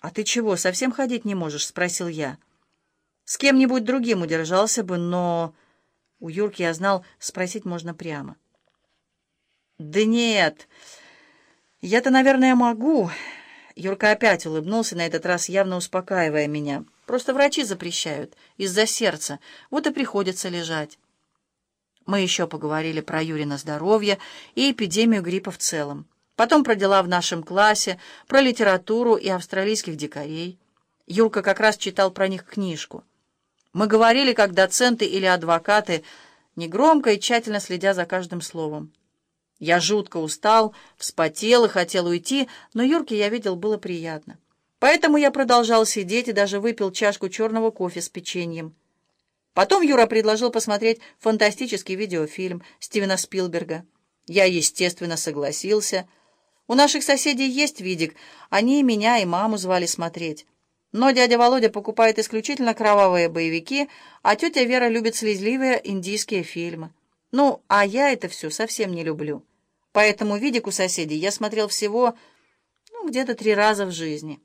«А ты чего, совсем ходить не можешь?» — спросил я. «С кем-нибудь другим удержался бы, но...» У Юрки я знал, спросить можно прямо. «Да нет, я-то, наверное, могу...» Юрка опять улыбнулся, на этот раз явно успокаивая меня. «Просто врачи запрещают, из-за сердца, вот и приходится лежать». Мы еще поговорили про Юрина здоровье и эпидемию гриппа в целом. Потом про дела в нашем классе, про литературу и австралийских дикарей. Юрка как раз читал про них книжку. Мы говорили, как доценты или адвокаты, негромко и тщательно следя за каждым словом. Я жутко устал, вспотел и хотел уйти, но Юрке, я видел, было приятно. Поэтому я продолжал сидеть и даже выпил чашку черного кофе с печеньем. Потом Юра предложил посмотреть фантастический видеофильм Стивена Спилберга. Я, естественно, согласился. У наших соседей есть видик, они меня, и маму звали смотреть. Но дядя Володя покупает исключительно кровавые боевики, а тетя Вера любит слезливые индийские фильмы. Ну, а я это все совсем не люблю. Поэтому видик у соседей я смотрел всего, ну, где-то три раза в жизни.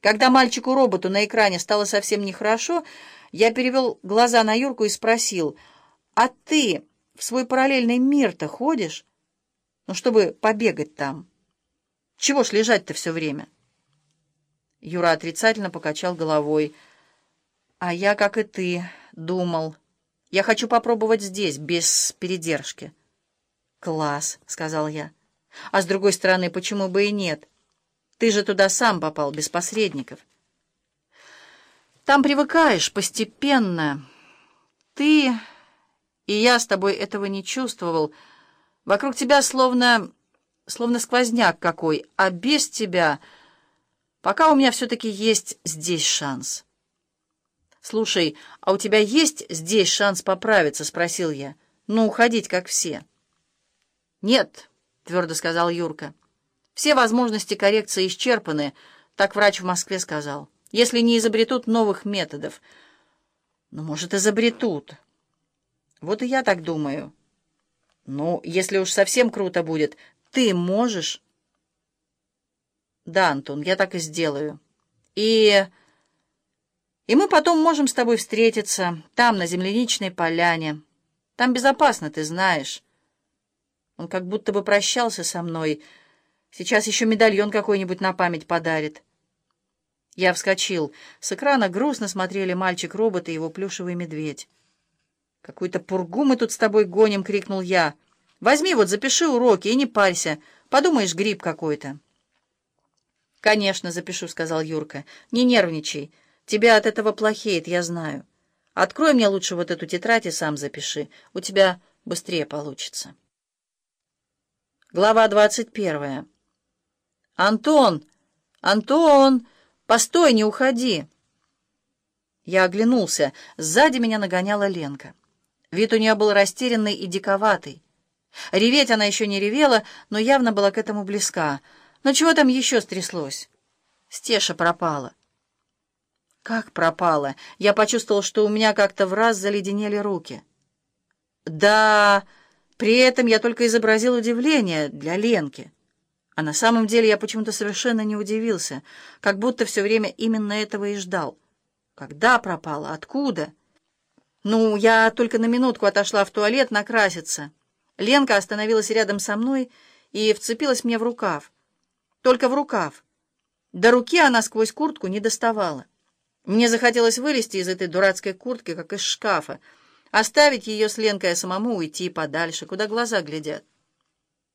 Когда мальчику-роботу на экране стало совсем нехорошо, я перевел глаза на Юрку и спросил, «А ты в свой параллельный мир-то ходишь? Ну, чтобы побегать там. Чего ж лежать-то все время?» Юра отрицательно покачал головой. «А я, как и ты, думал. Я хочу попробовать здесь, без передержки». «Класс», — сказал я. «А с другой стороны, почему бы и нет? Ты же туда сам попал, без посредников». «Там привыкаешь постепенно. Ты и я с тобой этого не чувствовал. Вокруг тебя словно... словно сквозняк какой, а без тебя...» Пока у меня все-таки есть здесь шанс. «Слушай, а у тебя есть здесь шанс поправиться?» — спросил я. «Ну, уходить, как все». «Нет», — твердо сказал Юрка. «Все возможности коррекции исчерпаны», — так врач в Москве сказал. «Если не изобретут новых методов». «Ну, может, изобретут». «Вот и я так думаю». «Ну, если уж совсем круто будет, ты можешь...» Да, Антон, я так и сделаю. И... И мы потом можем с тобой встретиться, там, на земляничной поляне. Там безопасно, ты знаешь. Он как будто бы прощался со мной. Сейчас еще медальон какой-нибудь на память подарит. Я вскочил. С экрана грустно смотрели мальчик-робот и его плюшевый медведь. «Какую-то пургу мы тут с тобой гоним!» — крикнул я. «Возьми вот, запиши уроки и не парься. Подумаешь, гриб какой-то». «Конечно, запишу», — сказал Юрка. «Не нервничай. Тебе от этого плохеет, я знаю. Открой мне лучше вот эту тетрадь и сам запиши. У тебя быстрее получится». Глава двадцать первая. «Антон! Антон! Постой, не уходи!» Я оглянулся. Сзади меня нагоняла Ленка. Вид у нее был растерянный и диковатый. Реветь она еще не ревела, но явно была к этому близка — но чего там еще стряслось? Стеша пропала. Как пропала? Я почувствовал, что у меня как-то в раз заледенели руки. Да, при этом я только изобразил удивление для Ленки. А на самом деле я почему-то совершенно не удивился, как будто все время именно этого и ждал. Когда пропала? Откуда? Ну, я только на минутку отошла в туалет накраситься. Ленка остановилась рядом со мной и вцепилась мне в рукав только в рукав. До руки она сквозь куртку не доставала. Мне захотелось вылезти из этой дурацкой куртки, как из шкафа, оставить ее с Ленкой, а самому уйти подальше, куда глаза глядят.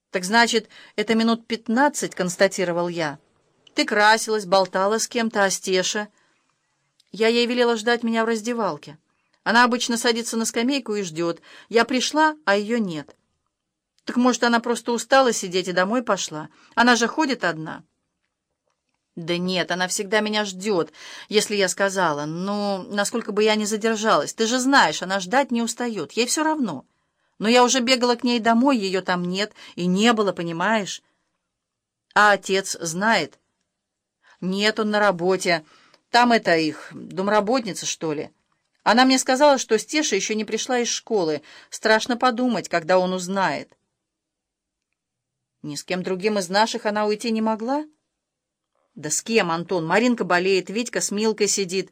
«Так значит, это минут пятнадцать», — констатировал я. «Ты красилась, болтала с кем-то, а Стеша...» Я ей велела ждать меня в раздевалке. Она обычно садится на скамейку и ждет. Я пришла, а ее нет. Так может, она просто устала сидеть и домой пошла? Она же ходит одна. Да нет, она всегда меня ждет, если я сказала. Ну, насколько бы я ни задержалась. Ты же знаешь, она ждать не устает. Ей все равно. Но я уже бегала к ней домой, ее там нет, и не было, понимаешь? А отец знает? Нет, он на работе. Там это их, домработница, что ли. Она мне сказала, что Стеша еще не пришла из школы. Страшно подумать, когда он узнает. Ни с кем другим из наших она уйти не могла? «Да с кем, Антон? Маринка болеет, Витька с Милкой сидит.